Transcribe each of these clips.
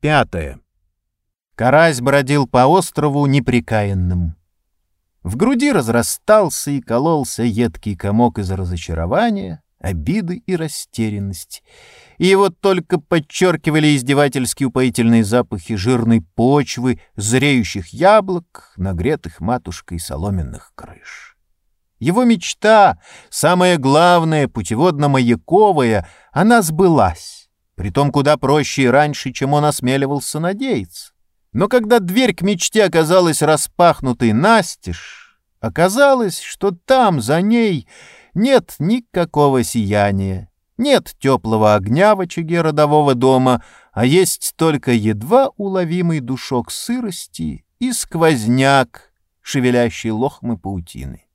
Пятое. Карась бродил по острову неприкаянным. В груди разрастался и кололся едкий комок из разочарования, обиды и растерянности. И его только подчеркивали издевательски упоительные запахи жирной почвы, зреющих яблок, нагретых матушкой соломенных крыш. Его мечта, самая главная, путеводно-маяковая, она сбылась, притом куда проще и раньше, чем он осмеливался надеяться. Но когда дверь к мечте оказалась распахнутой настежь, оказалось, что там, за ней, нет никакого сияния, нет теплого огня в очаге родового дома, а есть только едва уловимый душок сырости и сквозняк, шевелящий лохмы паутины.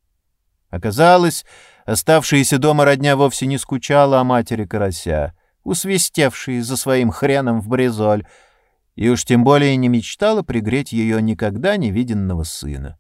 Оказалось, оставшаяся дома родня вовсе не скучала о матери карася, усвистевшей за своим хреном в бризоль, и уж тем более не мечтала пригреть ее никогда не виденного сына.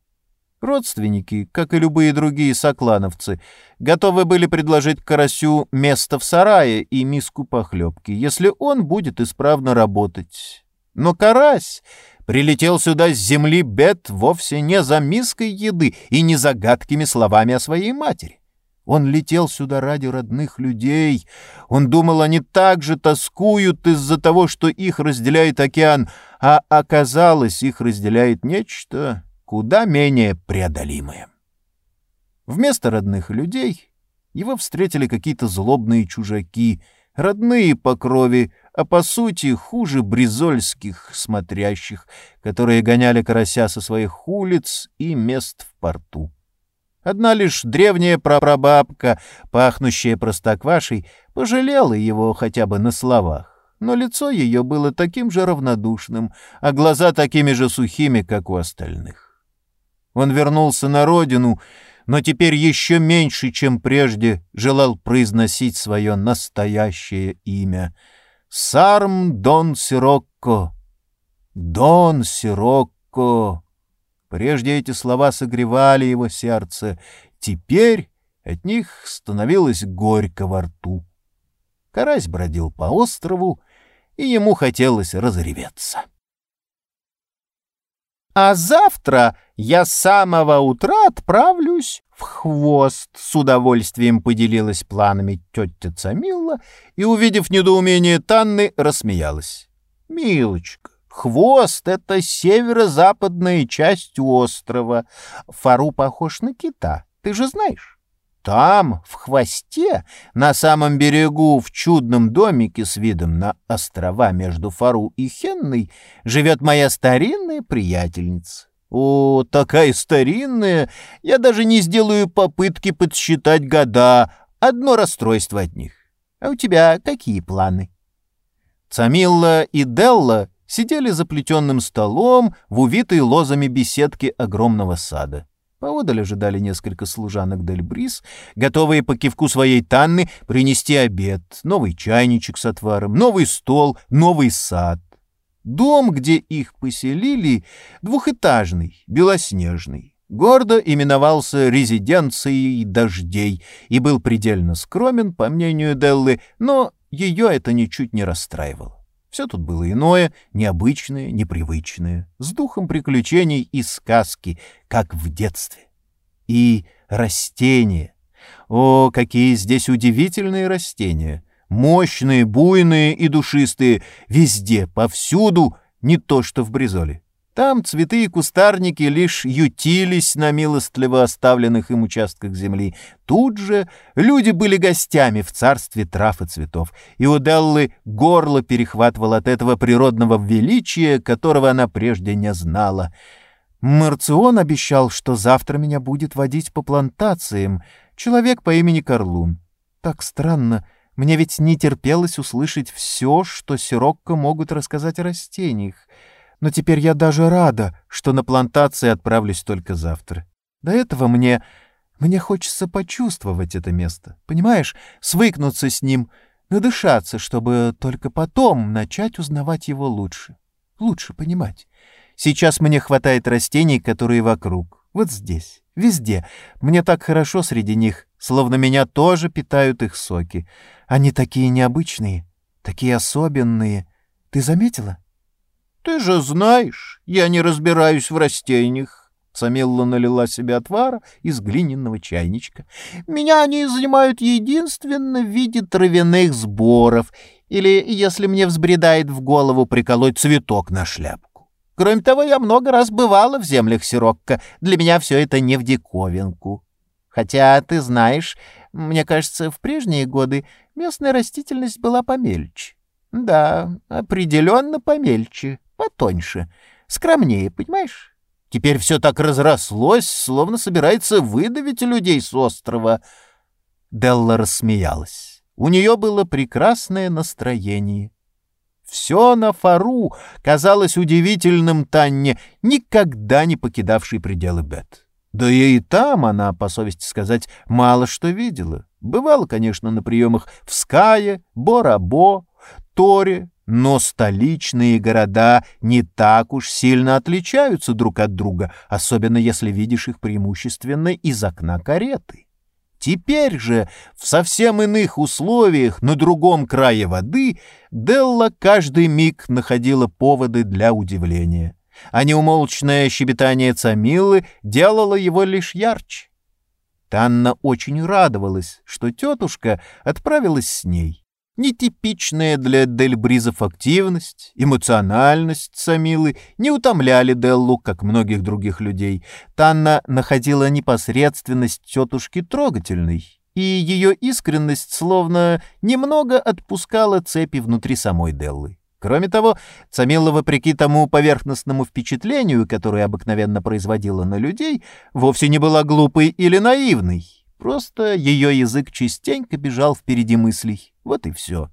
Родственники, как и любые другие соклановцы, готовы были предложить Карасю место в сарае и миску похлебки, если он будет исправно работать. Но Карась прилетел сюда с земли бед вовсе не за миской еды и не за гадкими словами о своей матери. Он летел сюда ради родных людей. Он думал, они также тоскуют из-за того, что их разделяет океан, а оказалось, их разделяет нечто куда менее преодолимое. Вместо родных людей его встретили какие-то злобные чужаки, родные по крови, а по сути хуже бризольских смотрящих, которые гоняли карася со своих улиц и мест в порту. Одна лишь древняя прапрабабка, пахнущая простоквашей, пожалела его хотя бы на словах, но лицо ее было таким же равнодушным, а глаза такими же сухими, как у остальных. Он вернулся на родину, но теперь еще меньше, чем прежде, желал произносить свое настоящее имя — Сарм Дон Сирокко. Дон Сирокко. Прежде эти слова согревали его сердце, теперь от них становилось горько во рту. Карась бродил по острову, и ему хотелось разреветься. «А завтра я с самого утра отправлюсь в хвост», — с удовольствием поделилась планами тетя Цамилла и, увидев недоумение Танны, рассмеялась. «Милочка, Хвост — это северо-западная часть острова. Фару похож на кита, ты же знаешь. Там, в хвосте, на самом берегу, в чудном домике с видом на острова между Фару и Хенной, живет моя старинная приятельница. О, такая старинная! Я даже не сделаю попытки подсчитать года. Одно расстройство от них. А у тебя какие планы? Цамилла и Делла сидели за плетенным столом в увитой лозами беседке огромного сада. Поодаль ожидали несколько служанок Дель Брис, готовые по кивку своей Танны принести обед, новый чайничек с отваром, новый стол, новый сад. Дом, где их поселили, двухэтажный, белоснежный, гордо именовался резиденцией дождей и был предельно скромен, по мнению Деллы, но ее это ничуть не расстраивало. Все тут было иное, необычное, непривычное, с духом приключений и сказки, как в детстве. И растения. О, какие здесь удивительные растения! Мощные, буйные и душистые, везде, повсюду, не то что в Бризоле. Там цветы и кустарники лишь ютились на милостливо оставленных им участках земли. Тут же люди были гостями в царстве трав и цветов, и у Деллы горло перехватывало от этого природного величия, которого она прежде не знала. Марцион обещал, что завтра меня будет водить по плантациям человек по имени Карлун. Так странно, мне ведь не терпелось услышать все, что Сирокко могут рассказать о растениях но теперь я даже рада, что на плантации отправлюсь только завтра. До этого мне... мне хочется почувствовать это место, понимаешь, свыкнуться с ним, надышаться, чтобы только потом начать узнавать его лучше, лучше понимать. Сейчас мне хватает растений, которые вокруг, вот здесь, везде. Мне так хорошо среди них, словно меня тоже питают их соки. Они такие необычные, такие особенные. Ты заметила? Ты же знаешь, я не разбираюсь в растениях. Самилла налила себе отвара из глиняного чайничка. Меня они занимают единственно в виде травяных сборов или, если мне взбредает в голову, приколоть цветок на шляпку. Кроме того, я много раз бывала в землях Сирокко. Для меня все это не в диковинку. Хотя, ты знаешь, мне кажется, в прежние годы местная растительность была помельче. Да, определенно помельче, потоньше, скромнее, понимаешь? Теперь все так разрослось, словно собирается выдавить людей с острова. Делла рассмеялась. У нее было прекрасное настроение. Все на фару казалось удивительным Танне, никогда не покидавшей пределы Бет. Да и там она, по совести сказать, мало что видела. Бывала, конечно, на приемах в Скае, Борабо, Торе, но столичные города не так уж сильно отличаются друг от друга, особенно если видишь их преимущественно из окна кареты. Теперь же, в совсем иных условиях, на другом крае воды, Делла каждый миг находила поводы для удивления, а неумолчное щебетание Цамилы делало его лишь ярче. Танна очень радовалась, что тетушка отправилась с ней. Нетипичная для Дельбризов активность, эмоциональность Самилы не утомляли Деллу, как многих других людей. Танна находила непосредственность тетушки трогательной, и ее искренность словно немного отпускала цепи внутри самой Деллы. Кроме того, Цамила, вопреки тому поверхностному впечатлению, которое обыкновенно производила на людей, вовсе не была глупой или наивной. Просто ее язык частенько бежал впереди мыслей. Вот и все.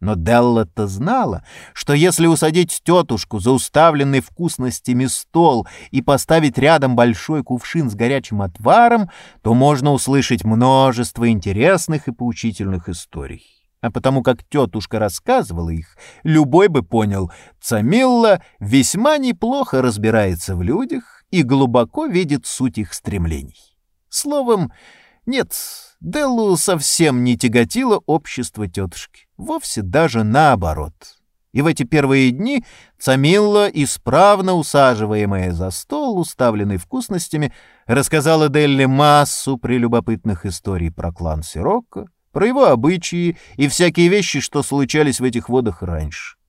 Но Делла-то знала, что если усадить тетушку за уставленный вкусностями стол и поставить рядом большой кувшин с горячим отваром, то можно услышать множество интересных и поучительных историй. А потому как тетушка рассказывала их, любой бы понял, Цамилла весьма неплохо разбирается в людях и глубоко видит суть их стремлений. Словом, нет, Деллу совсем не тяготило общество тетушки. Вовсе даже наоборот. И в эти первые дни Цамилла, исправно усаживаемая за стол, уставленный вкусностями, рассказала Делле массу прелюбопытных историй про клан Сирокко, про его обычаи и всякие вещи, что случались в этих водах раньше.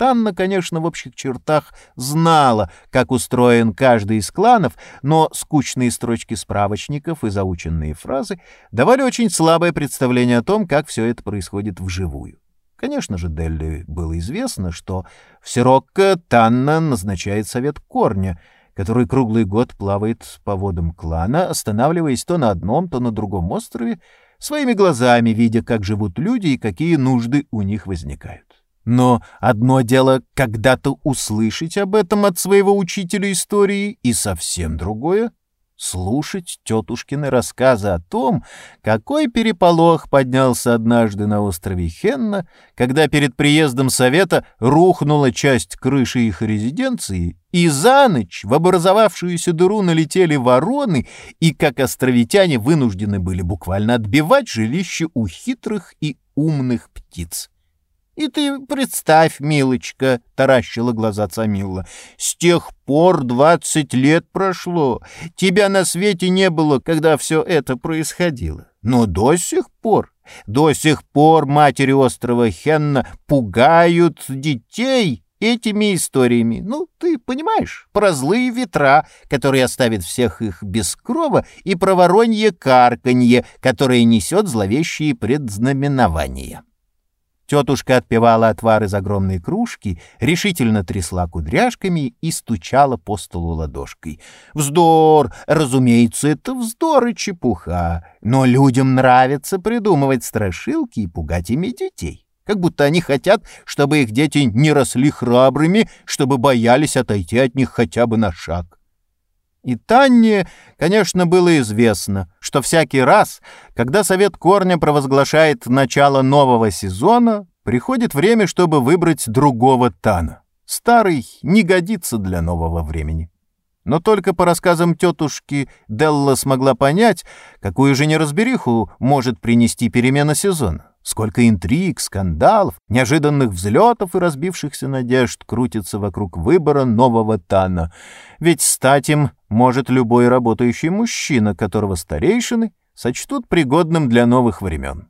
Танна, конечно, в общих чертах знала, как устроен каждый из кланов, но скучные строчки справочников и заученные фразы давали очень слабое представление о том, как все это происходит вживую. Конечно же, Делли было известно, что в Сирокко Танна назначает совет корня, который круглый год плавает по водам клана, останавливаясь то на одном, то на другом острове, своими глазами видя, как живут люди и какие нужды у них возникают. Но одно дело когда-то услышать об этом от своего учителя истории, и совсем другое — слушать тетушкины рассказы о том, какой переполох поднялся однажды на острове Хенна, когда перед приездом совета рухнула часть крыши их резиденции, и за ночь в образовавшуюся дыру налетели вороны, и как островитяне вынуждены были буквально отбивать жилище у хитрых и умных птиц. И ты представь, милочка, — таращила глаза Цамилла, — с тех пор двадцать лет прошло. Тебя на свете не было, когда все это происходило. Но до сих пор, до сих пор матери острова Хенна пугают детей этими историями. Ну, ты понимаешь, про злые ветра, которые оставят всех их без крова, и про воронье карканье, которое несет зловещие предзнаменования. Тетушка отпивала отвар из огромной кружки, решительно трясла кудряшками и стучала по столу ладошкой. «Вздор! Разумеется, это вздор и чепуха. Но людям нравится придумывать страшилки и пугать ими детей. Как будто они хотят, чтобы их дети не росли храбрыми, чтобы боялись отойти от них хотя бы на шаг. И Танне, конечно, было известно, что всякий раз, когда Совет Корня провозглашает начало нового сезона, приходит время, чтобы выбрать другого Тана. Старый не годится для нового времени. Но только по рассказам тетушки Делла смогла понять, какую же неразбериху может принести перемена сезона. Сколько интриг, скандалов, неожиданных взлетов и разбившихся надежд крутится вокруг выбора нового Тана. Ведь стать им может любой работающий мужчина, которого старейшины сочтут пригодным для новых времен.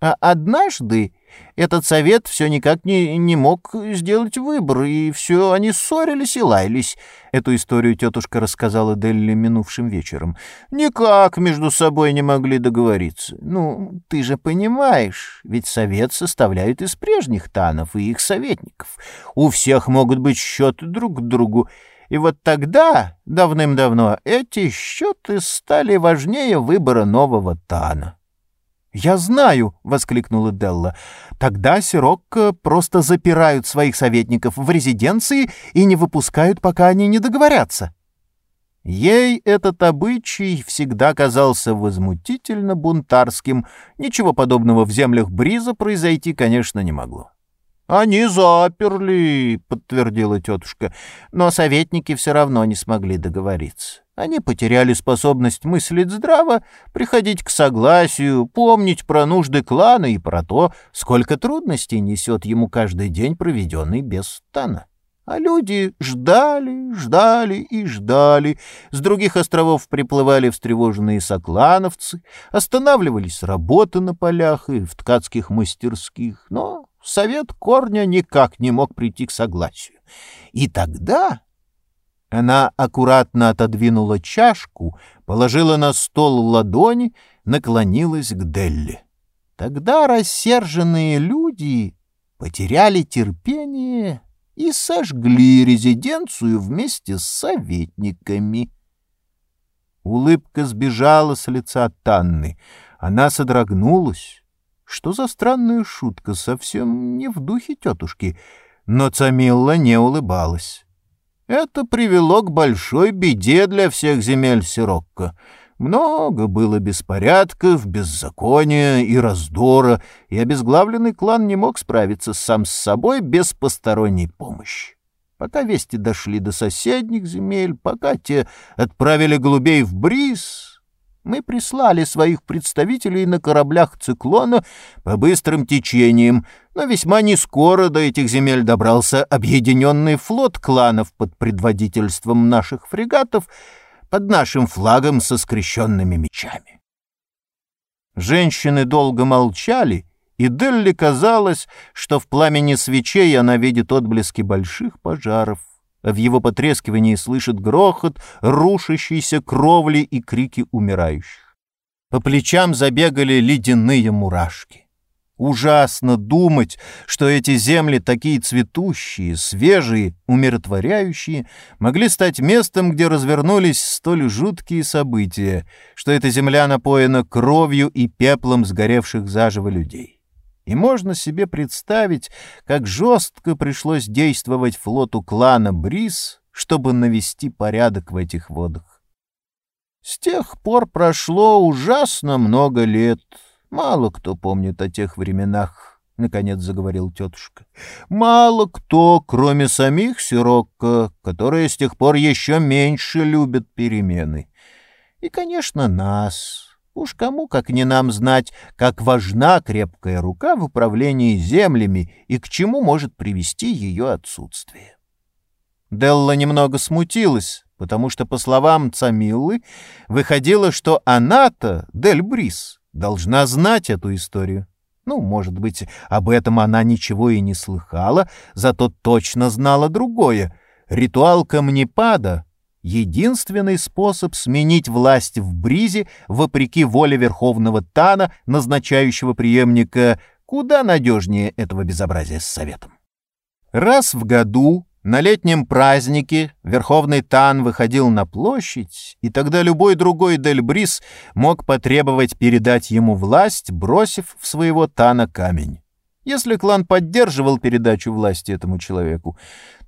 А однажды этот совет все никак не, не мог сделать выбор, и все они ссорились и лаялись. Эту историю тетушка рассказала Делли минувшим вечером. Никак между собой не могли договориться. Ну, ты же понимаешь, ведь совет составляют из прежних танов и их советников. У всех могут быть счеты друг к другу. И вот тогда, давным-давно, эти счеты стали важнее выбора нового тана. «Я знаю!» — воскликнула Делла. «Тогда Сирокко просто запирают своих советников в резиденции и не выпускают, пока они не договорятся». Ей этот обычай всегда казался возмутительно бунтарским. Ничего подобного в землях Бриза произойти, конечно, не могло. «Они заперли», — подтвердила тетушка, но советники все равно не смогли договориться. Они потеряли способность мыслить здраво, приходить к согласию, помнить про нужды клана и про то, сколько трудностей несет ему каждый день, проведенный без стана. А люди ждали, ждали и ждали. С других островов приплывали встревоженные соклановцы, останавливались работы на полях и в ткацких мастерских, но совет корня никак не мог прийти к согласию. И тогда она аккуратно отодвинула чашку, положила на стол ладони, наклонилась к Делли. Тогда рассерженные люди потеряли терпение и сожгли резиденцию вместе с советниками. Улыбка сбежала с лица Танны. Она содрогнулась. Что за странная шутка, совсем не в духе тетушки. Но Цамилла не улыбалась. Это привело к большой беде для всех земель Сирокко. Много было беспорядков, беззакония и раздора, и обезглавленный клан не мог справиться сам с собой без посторонней помощи. Пока вести дошли до соседних земель, пока те отправили голубей в бриз, мы прислали своих представителей на кораблях «Циклона» по быстрым течениям, но весьма не скоро до этих земель добрался объединенный флот кланов под предводительством наших фрегатов под нашим флагом со скрещенными мечами. Женщины долго молчали, и Делли казалось, что в пламени свечей она видит отблески больших пожаров в его потрескивании слышит грохот рушащейся кровли и крики умирающих. По плечам забегали ледяные мурашки. Ужасно думать, что эти земли, такие цветущие, свежие, умиротворяющие, могли стать местом, где развернулись столь жуткие события, что эта земля напоена кровью и пеплом сгоревших заживо людей. И можно себе представить, как жестко пришлось действовать флоту клана Брис, чтобы навести порядок в этих водах. С тех пор прошло ужасно много лет. Мало кто помнит о тех временах, — наконец заговорил тетушка. Мало кто, кроме самих Сирокко, которые с тех пор еще меньше любят перемены. И, конечно, нас, Уж кому, как не нам, знать, как важна крепкая рука в управлении землями и к чему может привести ее отсутствие. Делла немного смутилась, потому что, по словам Цамиллы, выходило, что она-то, Дель Брис, должна знать эту историю. Ну, может быть, об этом она ничего и не слыхала, зато точно знала другое. Ритуал камнепада единственный способ сменить власть в Бризе вопреки воле Верховного Тана, назначающего преемника, куда надежнее этого безобразия с Советом. Раз в году на летнем празднике Верховный Тан выходил на площадь, и тогда любой другой Дельбрис мог потребовать передать ему власть, бросив в своего Тана камень. Если клан поддерживал передачу власти этому человеку,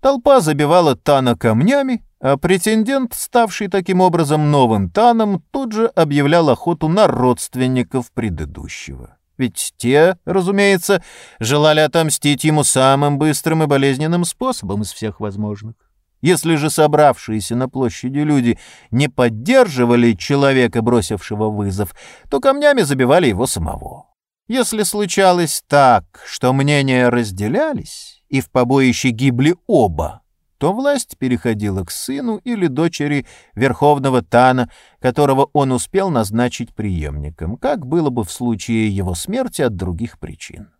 толпа забивала Тана камнями, а претендент, ставший таким образом новым Таном, тут же объявлял охоту на родственников предыдущего. Ведь те, разумеется, желали отомстить ему самым быстрым и болезненным способом из всех возможных. Если же собравшиеся на площади люди не поддерживали человека, бросившего вызов, то камнями забивали его самого. Если случалось так, что мнения разделялись, и в побоище гибли оба, то власть переходила к сыну или дочери верховного Тана, которого он успел назначить преемником, как было бы в случае его смерти от других причин.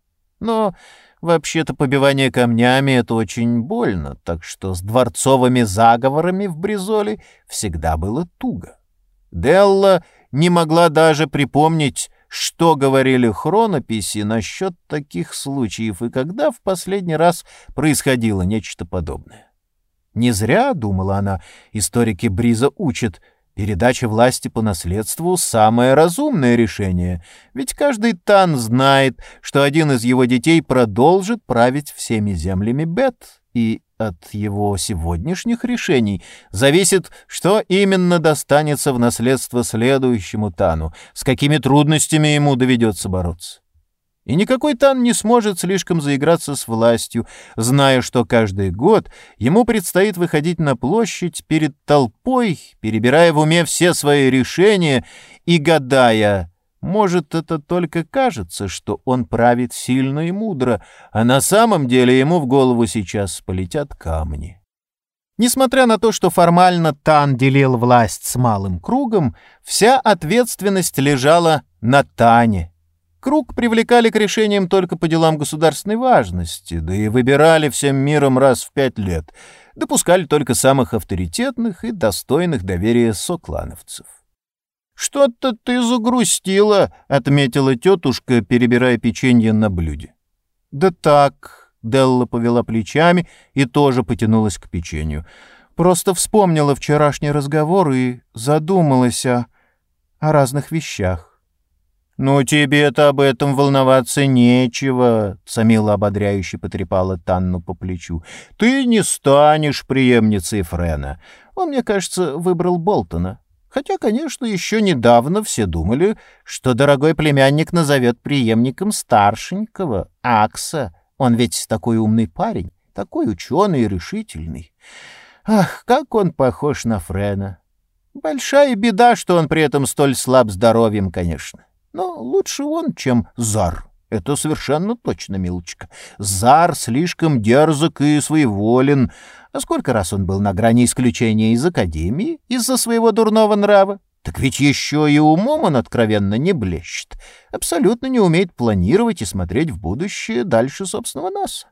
Но вообще-то побивание камнями — это очень больно, так что с дворцовыми заговорами в Бризоле всегда было туго. Делла не могла даже припомнить, что говорили хронописи насчет таких случаев и когда в последний раз происходило нечто подобное. Не зря, думала она, историки Бриза учат, передача власти по наследству — самое разумное решение, ведь каждый Тан знает, что один из его детей продолжит править всеми землями Бет, и от его сегодняшних решений зависит, что именно достанется в наследство следующему Тану, с какими трудностями ему доведется бороться. И никакой Тан не сможет слишком заиграться с властью, зная, что каждый год ему предстоит выходить на площадь перед толпой, перебирая в уме все свои решения и гадая, может, это только кажется, что он правит сильно и мудро, а на самом деле ему в голову сейчас полетят камни. Несмотря на то, что формально Тан делил власть с малым кругом, вся ответственность лежала на Тане — Круг привлекали к решениям только по делам государственной важности, да и выбирали всем миром раз в пять лет, допускали только самых авторитетных и достойных доверия соклановцев. «Что-то ты загрустила», — отметила тетушка, перебирая печенье на блюде. «Да так», — Делла повела плечами и тоже потянулась к печенью. «Просто вспомнила вчерашний разговор и задумалась о, о разных вещах». «Ну, тебе-то об этом волноваться нечего», — Самила ободряюще потрепала Танну по плечу. «Ты не станешь преемницей Френа. Он, мне кажется, выбрал Болтона. Хотя, конечно, еще недавно все думали, что дорогой племянник назовет преемником старшенького, Акса. Он ведь такой умный парень, такой ученый и решительный. Ах, как он похож на Френа! Большая беда, что он при этом столь слаб здоровьем, конечно. Но лучше он, чем Зар. Это совершенно точно, милочка. Зар слишком дерзок и своеволен. А сколько раз он был на грани исключения из Академии из-за своего дурного нрава? Так ведь еще и умом он откровенно не блещет. Абсолютно не умеет планировать и смотреть в будущее дальше собственного носа.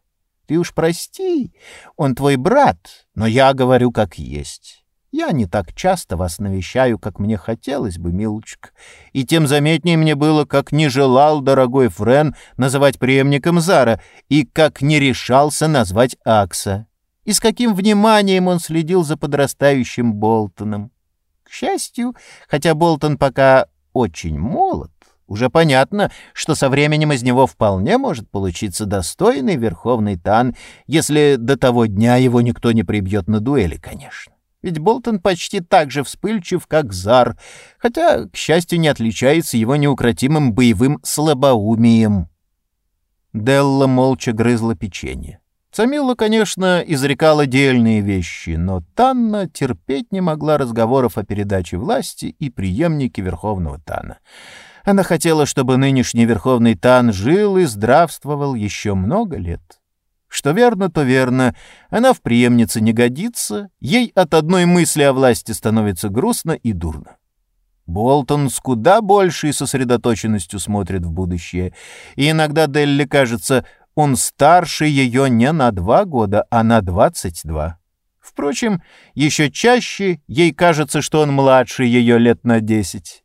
Ты уж прости, он твой брат, но я говорю как есть. Я не так часто вас навещаю, как мне хотелось бы, милочка. И тем заметнее мне было, как не желал дорогой Френ называть преемником Зара и как не решался назвать Акса. И с каким вниманием он следил за подрастающим Болтоном. К счастью, хотя Болтон пока очень молод, уже понятно, что со временем из него вполне может получиться достойный верховный тан, если до того дня его никто не прибьет на дуэли, конечно ведь Болтон почти так же вспыльчив, как Зар, хотя, к счастью, не отличается его неукротимым боевым слабоумием. Делла молча грызла печенье. Самила, конечно, изрекала дельные вещи, но Танна терпеть не могла разговоров о передаче власти и преемнике Верховного Тана. Она хотела, чтобы нынешний Верховный Тан жил и здравствовал еще много лет. Что верно, то верно. Она в преемнице не годится, ей от одной мысли о власти становится грустно и дурно. Болтон с куда большей сосредоточенностью смотрит в будущее, и иногда Делли кажется, он старше ее не на два года, а на двадцать два. Впрочем, еще чаще ей кажется, что он младше ее лет на десять.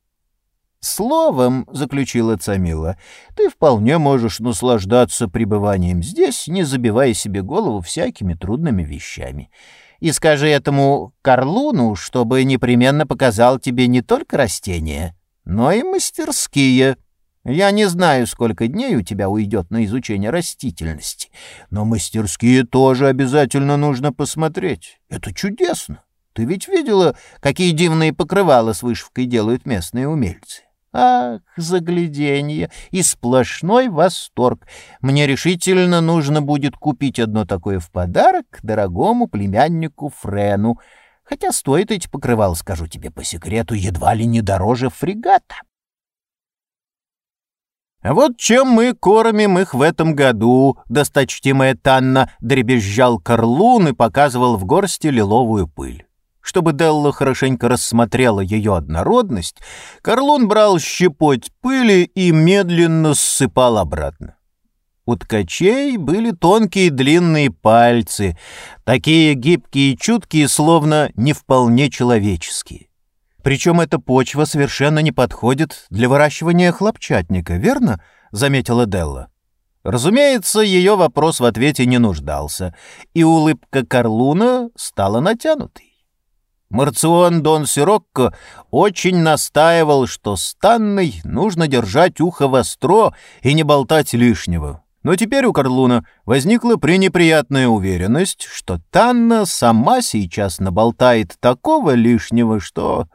«Словом, — заключила Цамила, — ты вполне можешь наслаждаться пребыванием здесь, не забивая себе голову всякими трудными вещами. И скажи этому Карлуну, чтобы непременно показал тебе не только растения, но и мастерские. Я не знаю, сколько дней у тебя уйдет на изучение растительности, но мастерские тоже обязательно нужно посмотреть. Это чудесно. Ты ведь видела, какие дивные покрывала с вышивкой делают местные умельцы?» Ах, загляденье и сплошной восторг. Мне решительно нужно будет купить одно такое в подарок дорогому племяннику Френу. Хотя стоит эти покрывал, скажу тебе по секрету, едва ли не дороже фрегата. Вот чем мы кормим их в этом году, досточтимая Танна, дребезжал Карлун и показывал в горсти лиловую пыль. Чтобы Делла хорошенько рассмотрела ее однородность, Карлун брал щепоть пыли и медленно ссыпал обратно. У ткачей были тонкие длинные пальцы, такие гибкие и чуткие, словно не вполне человеческие. Причем эта почва совершенно не подходит для выращивания хлопчатника, верно?» — заметила Делла. Разумеется, ее вопрос в ответе не нуждался, и улыбка Карлуна стала натянутой. Марцион Дон Сирокко очень настаивал, что с Танной нужно держать ухо востро и не болтать лишнего. Но теперь у Карлуна возникла пренеприятная уверенность, что Танна сама сейчас наболтает такого лишнего, что...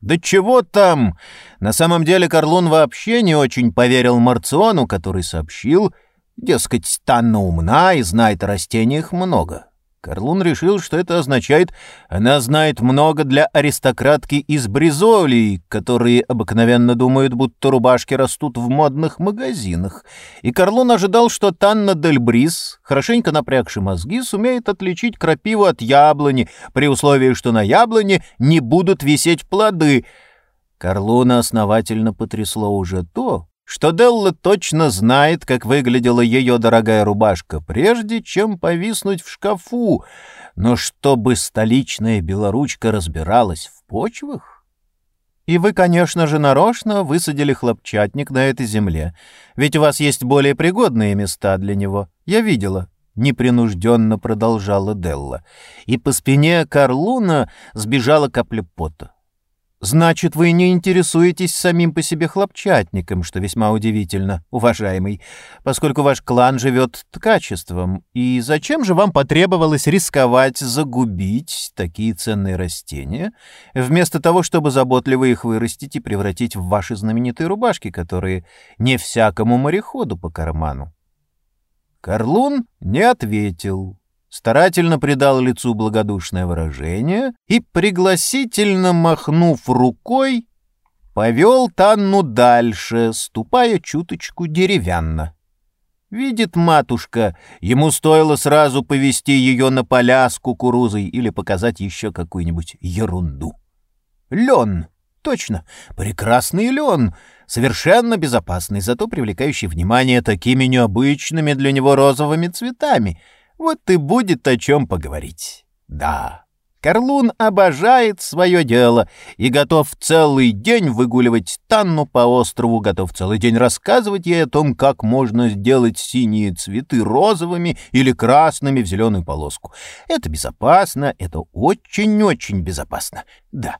Да чего там? На самом деле Карлун вообще не очень поверил Марциону, который сообщил, дескать, Танна умна и знает о растениях много. Карлун решил, что это означает, она знает много для аристократки из Бризолии, которые обыкновенно думают, будто рубашки растут в модных магазинах. И Карлун ожидал, что Танна Дель Бриз, хорошенько напрягши мозги, сумеет отличить крапиву от яблони, при условии, что на яблоне не будут висеть плоды. Карлуна основательно потрясло уже то, что Делла точно знает, как выглядела ее дорогая рубашка, прежде чем повиснуть в шкафу, но чтобы столичная белоручка разбиралась в почвах? И вы, конечно же, нарочно высадили хлопчатник на этой земле, ведь у вас есть более пригодные места для него. Я видела, — непринужденно продолжала Делла, и по спине Карлуна сбежала капля пота. Значит, вы не интересуетесь самим по себе хлопчатником, что весьма удивительно, уважаемый, поскольку ваш клан живет ткачеством. И зачем же вам потребовалось рисковать загубить такие ценные растения, вместо того, чтобы заботливо их вырастить и превратить в ваши знаменитые рубашки, которые не всякому мореходу по карману? Карлун не ответил старательно придал лицу благодушное выражение и, пригласительно махнув рукой, повел Танну дальше, ступая чуточку деревянно. Видит матушка, ему стоило сразу повести ее на поля с кукурузой или показать еще какую-нибудь ерунду. Лен, точно, прекрасный лен, совершенно безопасный, зато привлекающий внимание такими необычными для него розовыми цветами — вот и будет о чем поговорить. Да, Карлун обожает свое дело и готов целый день выгуливать Танну по острову, готов целый день рассказывать ей о том, как можно сделать синие цветы розовыми или красными в зеленую полоску. Это безопасно, это очень-очень безопасно. Да.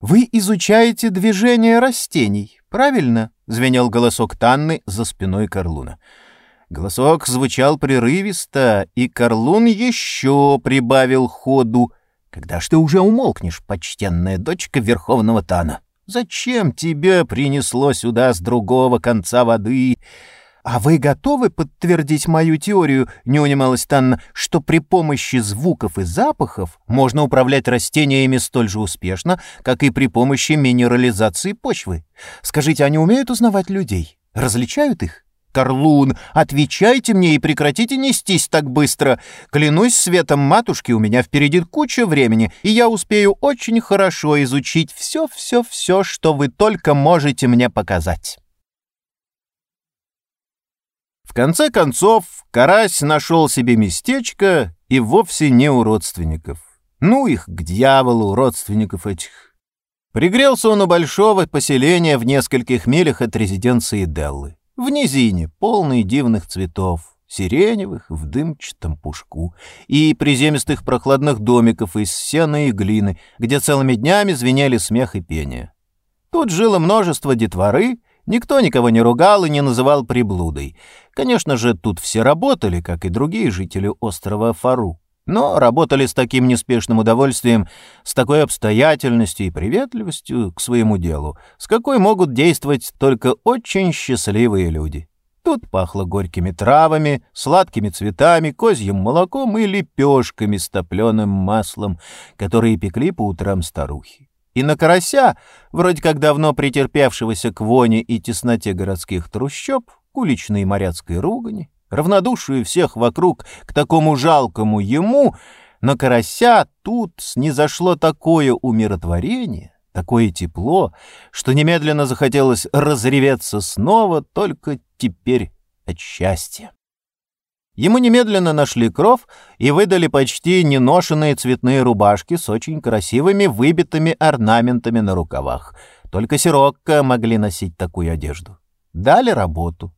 «Вы изучаете движение растений, правильно?» — звенел голосок Танны за спиной Карлуна. Голосок звучал прерывисто, и Карлун еще прибавил ходу. «Когда ж ты уже умолкнешь, почтенная дочка Верховного Тана? Зачем тебе принесло сюда с другого конца воды?» «А вы готовы подтвердить мою теорию, — не унималась Танна, — что при помощи звуков и запахов можно управлять растениями столь же успешно, как и при помощи минерализации почвы? Скажите, они умеют узнавать людей? Различают их?» Карлун, отвечайте мне и прекратите нестись так быстро. Клянусь светом матушки, у меня впереди куча времени, и я успею очень хорошо изучить все-все-все, что вы только можете мне показать». В конце концов, Карась нашел себе местечко и вовсе не у родственников. Ну их к дьяволу, родственников этих. Пригрелся он у большого поселения в нескольких милях от резиденции Деллы. В низине, полный дивных цветов, сиреневых в дымчатом пушку, и приземистых прохладных домиков из сена и глины, где целыми днями звенели смех и пение. Тут жило множество детворы, никто никого не ругал и не называл приблудой. Конечно же, тут все работали, как и другие жители острова Фару но работали с таким неспешным удовольствием, с такой обстоятельностью и приветливостью к своему делу, с какой могут действовать только очень счастливые люди. Тут пахло горькими травами, сладкими цветами, козьим молоком и лепешками с топленым маслом, которые пекли по утрам старухи. И на карася, вроде как давно претерпевшегося к воне и тесноте городских трущоб, к уличной моряцкой ругани, равнодушию всех вокруг к такому жалкому ему, на карася тут снизошло такое умиротворение, такое тепло, что немедленно захотелось разреветься снова, только теперь от счастья. Ему немедленно нашли кров и выдали почти неношенные цветные рубашки с очень красивыми выбитыми орнаментами на рукавах. Только сирокко могли носить такую одежду. Дали работу.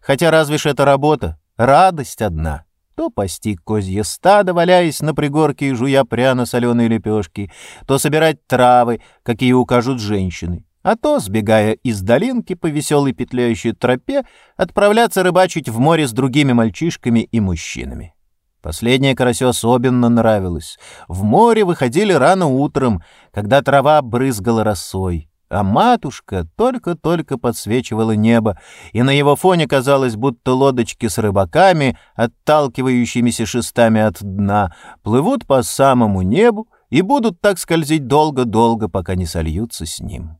Хотя разве ж это работа? Радость одна. То пасти козье стадо, валяясь на пригорке и жуя пряно-соленые лепешки, то собирать травы, какие укажут женщины, а то, сбегая из долинки по веселой петляющей тропе, отправляться рыбачить в море с другими мальчишками и мужчинами. Последнее карасю особенно нравилось. В море выходили рано утром, когда трава брызгала росой, а матушка только-только подсвечивала небо, и на его фоне казалось, будто лодочки с рыбаками, отталкивающимися шестами от дна, плывут по самому небу и будут так скользить долго-долго, пока не сольются с ним.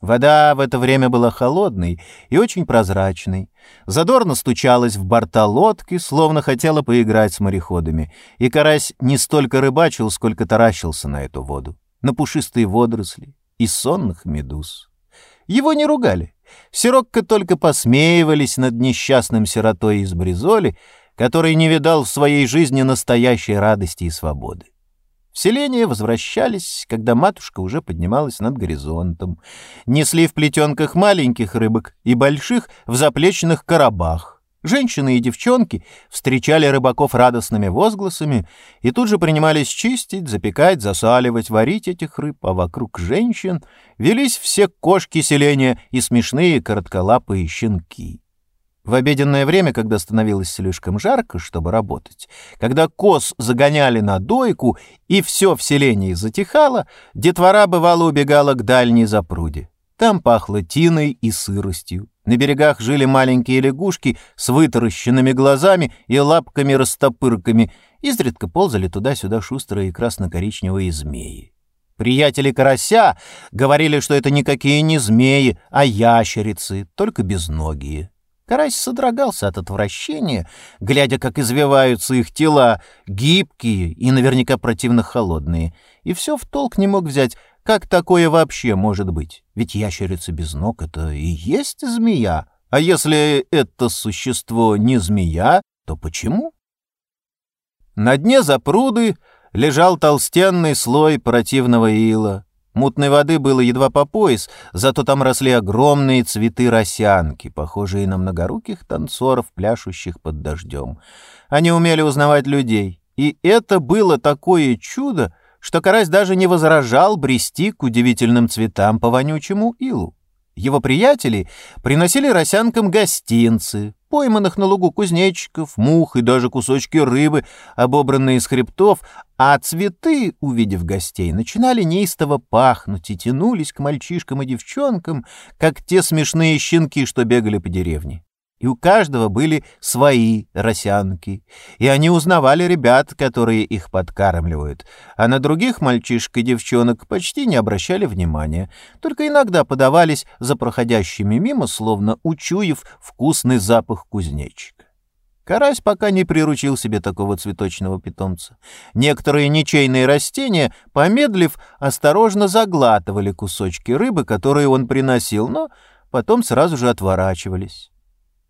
Вода в это время была холодной и очень прозрачной. Задорно стучалась в борта лодки, словно хотела поиграть с мореходами, и карась не столько рыбачил, сколько таращился на эту воду, на пушистые водоросли и сонных медуз. Его не ругали. Сирокко только посмеивались над несчастным сиротой из Бризоли, который не видал в своей жизни настоящей радости и свободы. В селение возвращались, когда матушка уже поднималась над горизонтом. Несли в плетенках маленьких рыбок и больших в заплечных коробах. Женщины и девчонки встречали рыбаков радостными возгласами и тут же принимались чистить, запекать, засаливать, варить этих рыб, а вокруг женщин велись все кошки селения и смешные коротколапые щенки. В обеденное время, когда становилось слишком жарко, чтобы работать, когда коз загоняли на дойку и все в селении затихало, детвора бывало убегала к дальней запруде. Там пахло тиной и сыростью. На берегах жили маленькие лягушки с вытаращенными глазами и лапками-растопырками. Изредка ползали туда-сюда шустрые красно-коричневые змеи. Приятели карася говорили, что это никакие не змеи, а ящерицы, только безногие. Карась содрогался от отвращения, глядя, как извиваются их тела, гибкие и наверняка противно холодные, и все в толк не мог взять, как такое вообще может быть. Ведь ящерица без ног — это и есть змея, а если это существо не змея, то почему? На дне запруды лежал толстенный слой противного ила. Мутной воды было едва по пояс, зато там росли огромные цветы-росянки, похожие на многоруких танцоров, пляшущих под дождем. Они умели узнавать людей, и это было такое чудо, что Карась даже не возражал брести к удивительным цветам по вонючему илу. Его приятели приносили росянкам гостинцы, пойманных на лугу кузнечиков, мух и даже кусочки рыбы, обобранные из хребтов, а цветы, увидев гостей, начинали неистово пахнуть и тянулись к мальчишкам и девчонкам, как те смешные щенки, что бегали по деревне и у каждого были свои росянки, и они узнавали ребят, которые их подкармливают, а на других мальчишек и девчонок почти не обращали внимания, только иногда подавались за проходящими мимо, словно учуяв вкусный запах кузнечика. Карась пока не приручил себе такого цветочного питомца. Некоторые ничейные растения, помедлив, осторожно заглатывали кусочки рыбы, которые он приносил, но потом сразу же отворачивались.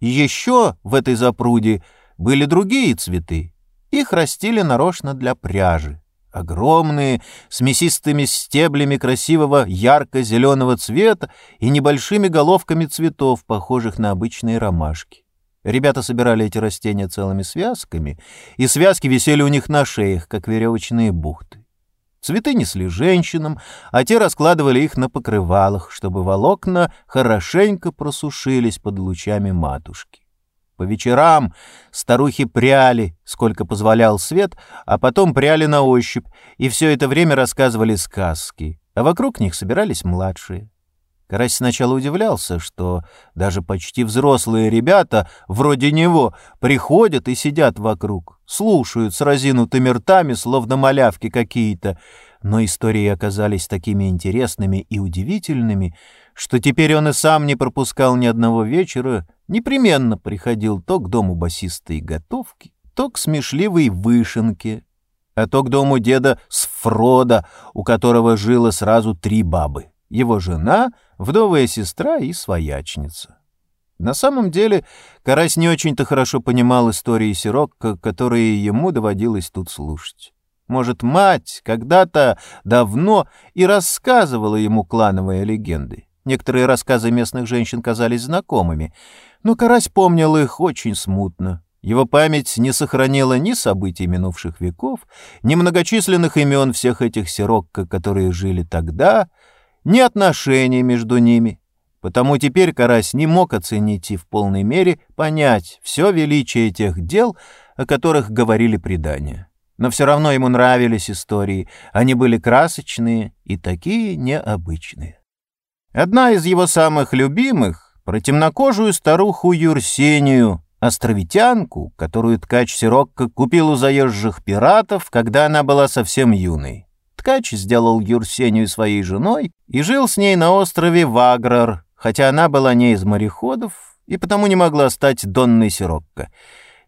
Еще в этой запруде были другие цветы. Их растили нарочно для пряжи. Огромные, с мясистыми стеблями красивого ярко-зеленого цвета и небольшими головками цветов, похожих на обычные ромашки. Ребята собирали эти растения целыми связками, и связки висели у них на шеях, как веревочные бухты. Цветы несли женщинам, а те раскладывали их на покрывалах, чтобы волокна хорошенько просушились под лучами матушки. По вечерам старухи пряли, сколько позволял свет, а потом пряли на ощупь, и все это время рассказывали сказки, а вокруг них собирались младшие. Карась сначала удивлялся, что даже почти взрослые ребята, вроде него, приходят и сидят вокруг, слушают с разинутыми ртами, словно малявки какие-то. Но истории оказались такими интересными и удивительными, что теперь он и сам не пропускал ни одного вечера, непременно приходил то к дому басистой готовки, то к смешливой вышенке, а то к дому деда Сфрода, у которого жило сразу три бабы — его жена, вдовая сестра и своячница. На самом деле, Карась не очень-то хорошо понимал истории Сирокко, которые ему доводилось тут слушать. Может, мать когда-то давно и рассказывала ему клановые легенды. Некоторые рассказы местных женщин казались знакомыми, но Карась помнил их очень смутно. Его память не сохранила ни событий минувших веков, ни многочисленных имен всех этих сирокко, которые жили тогда — ни отношений между ними. Потому теперь Карась не мог оценить и в полной мере понять все величие тех дел, о которых говорили предания. Но все равно ему нравились истории, они были красочные и такие необычные. Одна из его самых любимых — про темнокожую старуху Юрсению, островитянку, которую ткач Сирокко купил у заезжих пиратов, когда она была совсем юной ткач сделал Юрсению своей женой и жил с ней на острове Ваграр, хотя она была не из мореходов и потому не могла стать Донной Сирокко.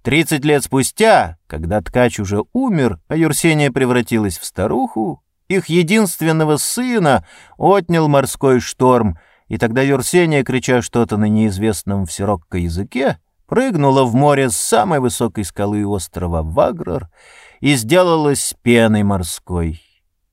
Тридцать лет спустя, когда ткач уже умер, а Юрсения превратилась в старуху, их единственного сына отнял морской шторм, и тогда Юрсения, крича что-то на неизвестном в Сирокко языке, прыгнула в море с самой высокой скалы острова Ваграр и сделалась пеной морской.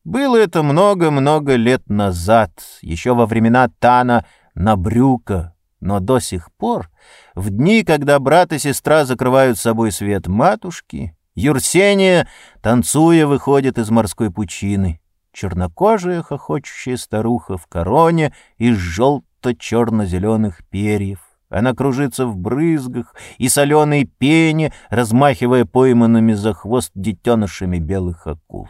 Было это много-много лет назад, еще во времена Тана на брюка, но до сих пор, в дни, когда брат и сестра закрывают собой свет матушки, Юрсения, танцуя, выходит из морской пучины. Чернокожая хохочущая старуха в короне из желто-черно-зеленых перьев. Она кружится в брызгах и соленой пене, размахивая пойманными за хвост детенышами белых акул.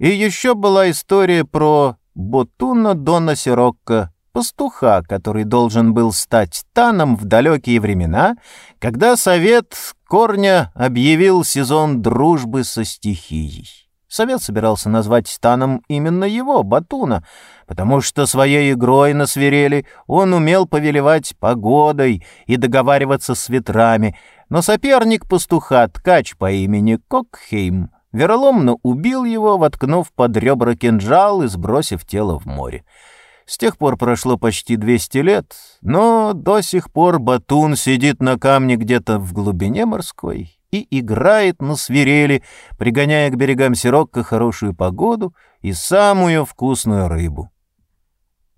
И еще была история про Ботуна Дона Сирокко, пастуха, который должен был стать таном в далекие времена, когда Совет Корня объявил сезон дружбы со стихией. Совет собирался назвать таном именно его, Батуна, потому что своей игрой на свирели он умел повелевать погодой и договариваться с ветрами, но соперник пастуха, ткач по имени Кокхейм, вероломно убил его, воткнув под ребра кинжал и сбросив тело в море. С тех пор прошло почти 200 лет, но до сих пор Батун сидит на камне где-то в глубине морской и играет на свирели, пригоняя к берегам Сирокко хорошую погоду и самую вкусную рыбу.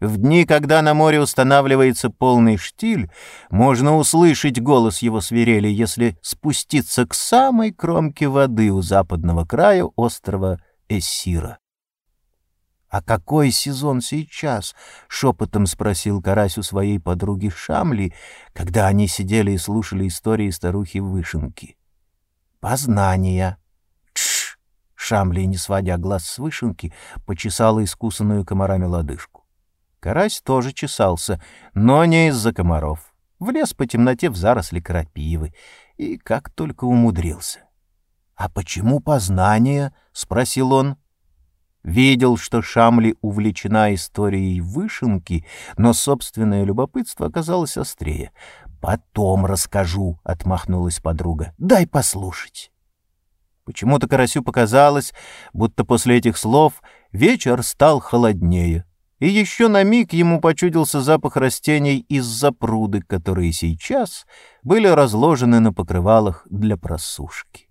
В дни, когда на море устанавливается полный штиль, можно услышать голос его свирели, если спуститься к самой кромке воды у западного края острова Эссира. «А какой сезон сейчас?» — шепотом спросил Карась у своей подруги Шамли, когда они сидели и слушали истории старухи-вышенки. «Познания». «Тш!» — Шамли, не сводя глаз с вышенки, почесала искусанную комарами лодыжку. Карась тоже чесался, но не из-за комаров. Влез по темноте в заросли крапивы. И как только умудрился. «А почему познание?» — спросил он. Видел, что Шамли увлечена историей вышенки, но собственное любопытство оказалось острее. «Потом расскажу», — отмахнулась подруга. «Дай послушать». Почему-то Карасю показалось, будто после этих слов вечер стал холоднее и еще на миг ему почудился запах растений из-за пруды, которые сейчас были разложены на покрывалах для просушки.